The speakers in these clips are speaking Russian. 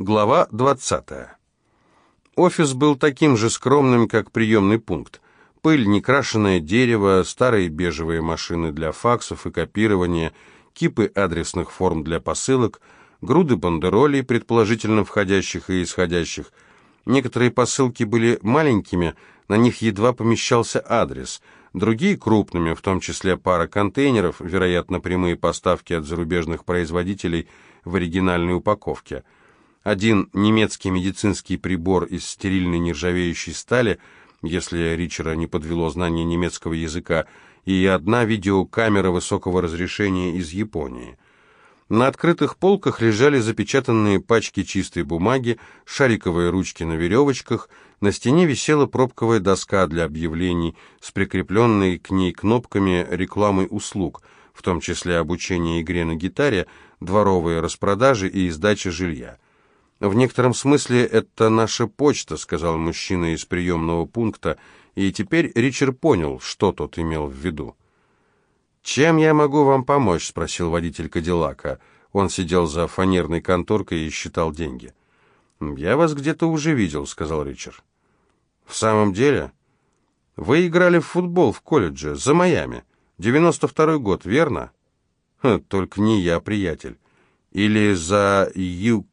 Глава 20. Офис был таким же скромным, как приемный пункт. Пыль, некрашенное дерево, старые бежевые машины для факсов и копирования, кипы адресных форм для посылок, груды бандеролей, предположительно входящих и исходящих. Некоторые посылки были маленькими, на них едва помещался адрес, другие крупными, в том числе пара контейнеров, вероятно, прямые поставки от зарубежных производителей в оригинальной упаковке – один немецкий медицинский прибор из стерильной нержавеющей стали, если Ричера не подвело знание немецкого языка, и одна видеокамера высокого разрешения из Японии. На открытых полках лежали запечатанные пачки чистой бумаги, шариковые ручки на веревочках, на стене висела пробковая доска для объявлений с прикрепленной к ней кнопками рекламой услуг, в том числе обучение игре на гитаре, дворовые распродажи и издача жилья. «В некотором смысле это наша почта», — сказал мужчина из приемного пункта, и теперь Ричард понял, что тот имел в виду. «Чем я могу вам помочь?» — спросил водитель Кадиллака. Он сидел за фанерной конторкой и считал деньги. «Я вас где-то уже видел», — сказал Ричард. «В самом деле? Вы играли в футбол в колледже, за Майами. 92-й год, верно?» «Только не я, приятель. Или за Ю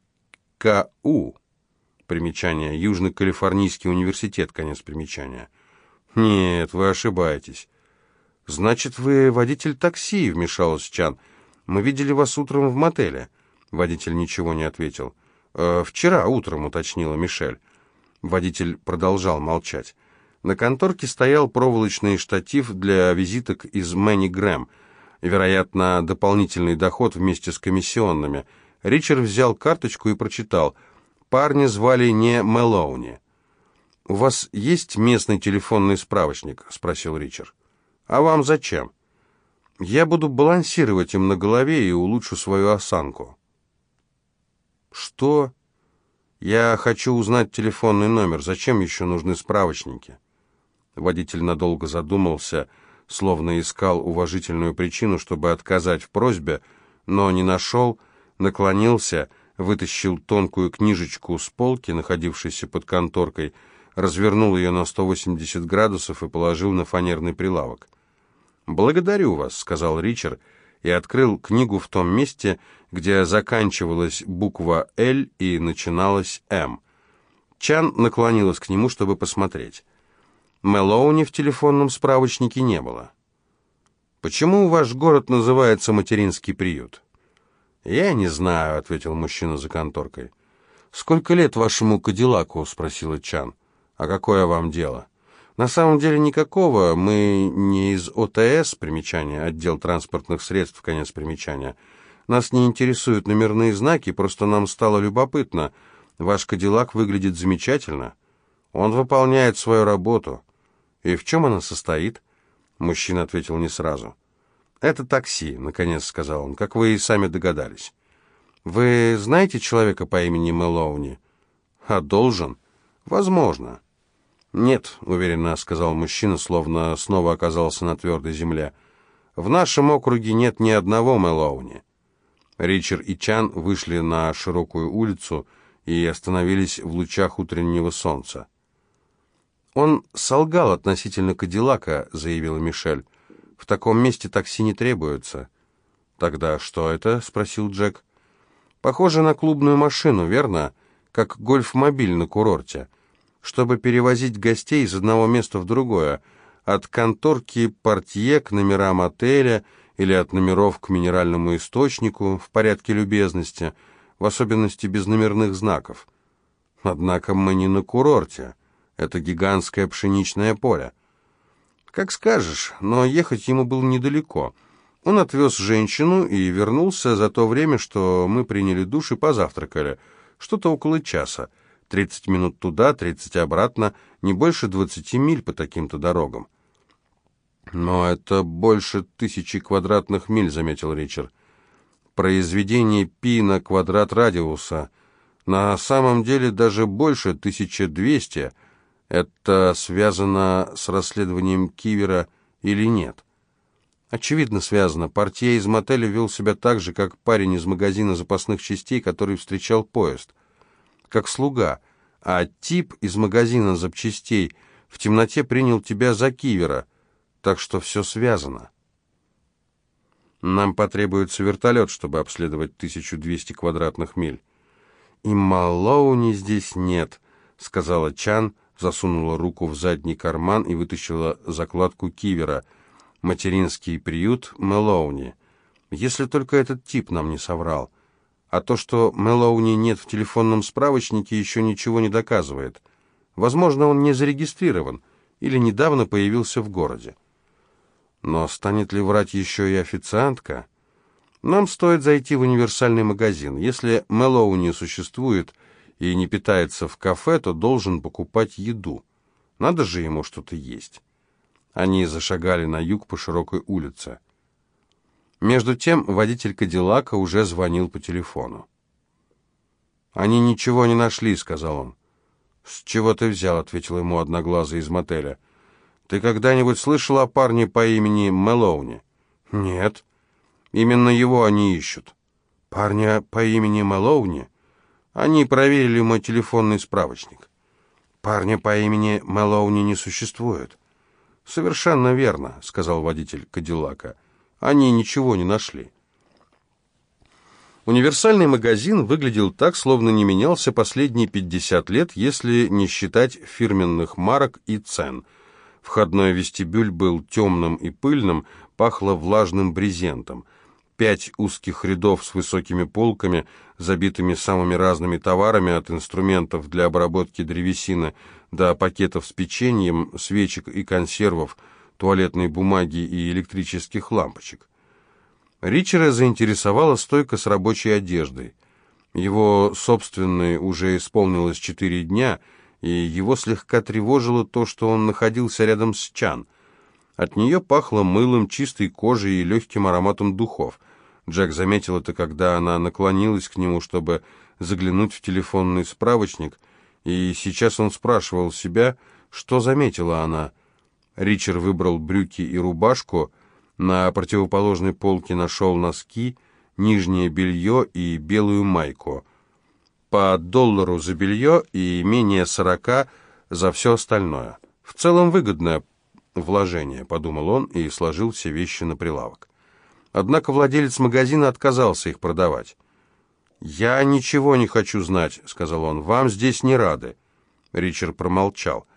КУ. Примечание. Южно-Калифорнийский университет. Конец примечания. Нет, вы ошибаетесь. Значит, вы водитель такси, вмешалась Чан. Мы видели вас утром в мотеле. Водитель ничего не ответил. «Э, «Вчера утром», — уточнила Мишель. Водитель продолжал молчать. На конторке стоял проволочный штатив для визиток из Мэнни Грэм. Вероятно, дополнительный доход вместе с комиссионными — Ричард взял карточку и прочитал. Парня звали не Мэлоуни. «У вас есть местный телефонный справочник?» — спросил Ричард. «А вам зачем?» «Я буду балансировать им на голове и улучшу свою осанку». «Что?» «Я хочу узнать телефонный номер. Зачем еще нужны справочники?» Водитель надолго задумался, словно искал уважительную причину, чтобы отказать в просьбе, но не нашел, — наклонился, вытащил тонкую книжечку с полки, находившейся под конторкой, развернул ее на 180 градусов и положил на фанерный прилавок. «Благодарю вас», — сказал Ричард, и открыл книгу в том месте, где заканчивалась буква «Л» и начиналась «М». Чан наклонилась к нему, чтобы посмотреть. Мэлоуни в телефонном справочнике не было. «Почему ваш город называется материнский приют?» «Я не знаю», — ответил мужчина за конторкой. «Сколько лет вашему Кадиллаку?» — спросила Чан. «А какое вам дело?» «На самом деле никакого. Мы не из ОТС, примечание, отдел транспортных средств, конец примечания. Нас не интересуют номерные знаки, просто нам стало любопытно. Ваш Кадиллак выглядит замечательно. Он выполняет свою работу. И в чем она состоит?» Мужчина ответил не сразу. «Это такси», — наконец сказал он, — «как вы и сами догадались». «Вы знаете человека по имени Мэлоуни?» «А должен?» «Возможно». «Нет», — уверенно сказал мужчина, словно снова оказался на твердой земле. «В нашем округе нет ни одного Мэлоуни». Ричард и Чан вышли на широкую улицу и остановились в лучах утреннего солнца. «Он солгал относительно Кадиллака», — заявила Мишель. В таком месте такси не требуется». «Тогда что это?» — спросил Джек. «Похоже на клубную машину, верно? Как гольф-мобиль на курорте. Чтобы перевозить гостей из одного места в другое. От конторки портье к номерам отеля или от номеров к минеральному источнику в порядке любезности, в особенности без номерных знаков. Однако мы не на курорте. Это гигантское пшеничное поле. «Как скажешь, но ехать ему было недалеко. Он отвез женщину и вернулся за то время, что мы приняли душ и позавтракали. Что-то около часа. Тридцать минут туда, тридцать обратно, не больше двадцати миль по таким-то дорогам». «Но это больше тысячи квадратных миль», — заметил Ричард. «Произведение пи на квадрат радиуса. На самом деле даже больше, 1200. Это связано с расследованием Кивера или нет? Очевидно, связано. Портье из мотеля вел себя так же, как парень из магазина запасных частей, который встречал поезд. как слуга, а тип из магазина запчастей в темноте принял тебя за кивера, так что все связано. Нам потребуется вертолет, чтобы обследовать 1200 квадратных миль. И Малоуни здесь нет, сказала Чан, засунула руку в задний карман и вытащила закладку кивера. Материнский приют Мэлоуни. Если только этот тип нам не соврал. А то, что Мэлоуни нет в телефонном справочнике, еще ничего не доказывает. Возможно, он не зарегистрирован или недавно появился в городе. Но станет ли врать еще и официантка? Нам стоит зайти в универсальный магазин. Если Мэлоуни существует и не питается в кафе, то должен покупать еду. Надо же ему что-то есть. Они зашагали на юг по широкой улице. Между тем водитель Кадиллака уже звонил по телефону. «Они ничего не нашли», — сказал он. «С чего ты взял?» — ответил ему одноглазый из мотеля. «Ты когда-нибудь слышал о парне по имени Мэлоуни?» «Нет. Именно его они ищут». «Парня по имени Мэлоуни?» «Они проверили мой телефонный справочник». «Парня по имени Мэлоуни не существует». «Совершенно верно», — сказал водитель Кадиллака. «Они ничего не нашли». Универсальный магазин выглядел так, словно не менялся последние 50 лет, если не считать фирменных марок и цен. Входной вестибюль был темным и пыльным, пахло влажным брезентом. Пять узких рядов с высокими полками, забитыми самыми разными товарами, от инструментов для обработки древесины до пакетов с печеньем, свечек и консервов, туалетной бумаги и электрических лампочек. Ричера заинтересовала стойка с рабочей одеждой. Его собственной уже исполнилось четыре дня, и его слегка тревожило то, что он находился рядом с Чан. От нее пахло мылом, чистой кожей и легким ароматом духов. Джек заметил это, когда она наклонилась к нему, чтобы заглянуть в телефонный справочник — и сейчас он спрашивал себя, что заметила она. Ричард выбрал брюки и рубашку, на противоположной полке нашел носки, нижнее белье и белую майку. По доллару за белье и менее сорока за все остальное. В целом выгодное вложение, подумал он и сложил все вещи на прилавок. Однако владелец магазина отказался их продавать. «Я ничего не хочу знать», — сказал он. «Вам здесь не рады». Ричард промолчал.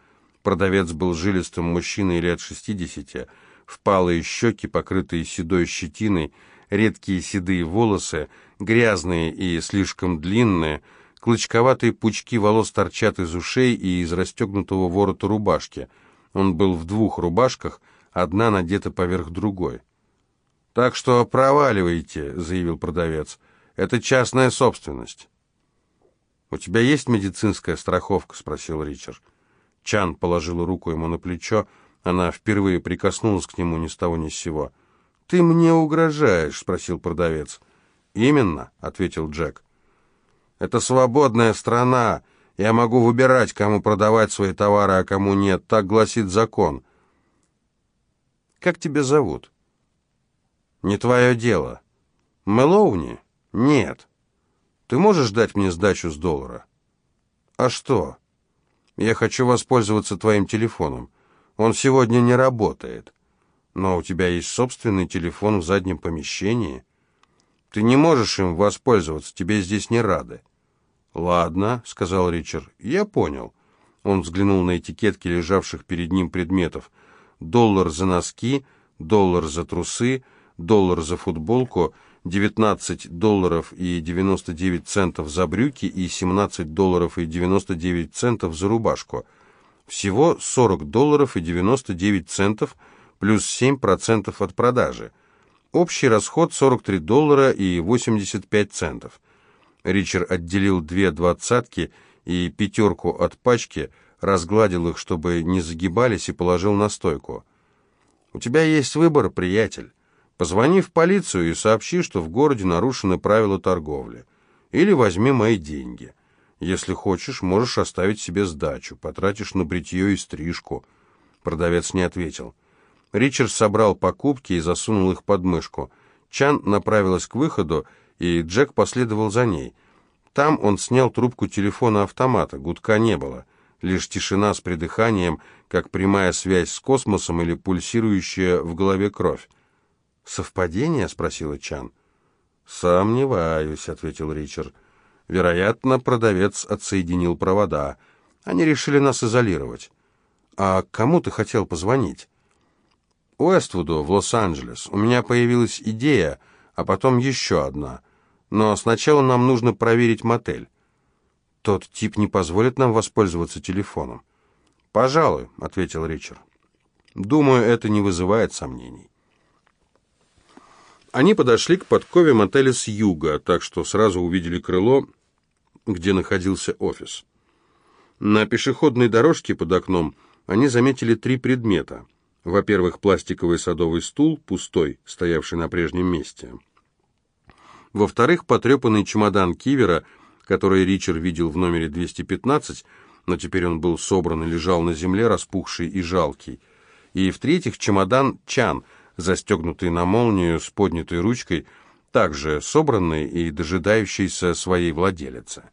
Продавец был жилистым мужчиной лет шестидесяти, впалые щеки, покрытые седой щетиной, редкие седые волосы, грязные и слишком длинные, клочковатые пучки волос торчат из ушей и из расстегнутого ворота рубашки. Он был в двух рубашках, одна надета поверх другой. «Так что проваливайте», — заявил продавец. Это частная собственность. «У тебя есть медицинская страховка?» — спросил Ричард. Чан положила руку ему на плечо. Она впервые прикоснулась к нему ни с того ни с сего. «Ты мне угрожаешь?» — спросил продавец. «Именно», — ответил Джек. «Это свободная страна. Я могу выбирать, кому продавать свои товары, а кому нет. Так гласит закон». «Как тебя зовут?» «Не твое дело». «Мэлоуни?» «Нет. Ты можешь дать мне сдачу с доллара?» «А что?» «Я хочу воспользоваться твоим телефоном. Он сегодня не работает. Но у тебя есть собственный телефон в заднем помещении. Ты не можешь им воспользоваться, тебе здесь не рады». «Ладно», — сказал Ричард, — «я понял». Он взглянул на этикетки лежавших перед ним предметов. «Доллар за носки», «доллар за трусы», «доллар за футболку», 19 долларов и 99 центов за брюки и 17 долларов и 99 центов за рубашку. Всего 40 долларов и 99 центов плюс 7% от продажи. Общий расход 43 доллара и 85 центов. Ричард отделил две двадцатки и пятерку от пачки, разгладил их, чтобы не загибались, и положил на стойку. «У тебя есть выбор, приятель. Позвони в полицию и сообщи, что в городе нарушены правила торговли. Или возьми мои деньги. Если хочешь, можешь оставить себе сдачу, потратишь на бритье и стрижку». Продавец не ответил. Ричард собрал покупки и засунул их под мышку. Чан направилась к выходу, и Джек последовал за ней. Там он снял трубку телефона-автомата, гудка не было. Лишь тишина с придыханием, как прямая связь с космосом или пульсирующая в голове кровь. «Совпадение?» — спросила Чан. «Сомневаюсь», — ответил Ричард. «Вероятно, продавец отсоединил провода. Они решили нас изолировать». «А кому ты хотел позвонить?» «Уэствуду, в Лос-Анджелес. У меня появилась идея, а потом еще одна. Но сначала нам нужно проверить мотель». «Тот тип не позволит нам воспользоваться телефоном». «Пожалуй», — ответил Ричард. «Думаю, это не вызывает сомнений». Они подошли к подкове мотеля с юга, так что сразу увидели крыло, где находился офис. На пешеходной дорожке под окном они заметили три предмета. Во-первых, пластиковый садовый стул, пустой, стоявший на прежнем месте. Во-вторых, потрепанный чемодан Кивера, который Ричард видел в номере 215, но теперь он был собран и лежал на земле, распухший и жалкий. И в-третьих, чемодан Чан — застегнутый на молнию с поднятой ручкой, также собранный и дожидающийся своей владелицы.